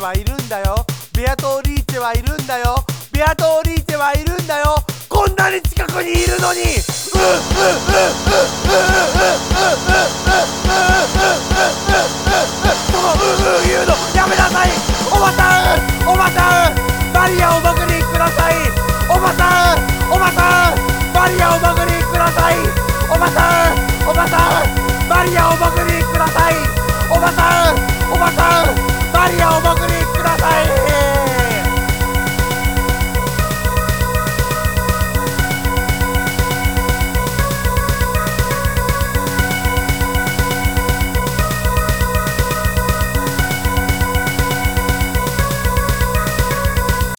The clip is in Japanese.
はいるんだよ。ベアトーリーチェはいるんだよ。ベアトーリーチェはいるんだよ。こんなに近くにいるのに。そのうう言うのやめなさいおばさんおばさんバリアを僕にくださいおばさんおばさんバリアを僕にくださいおばさんおばさんバリアを僕に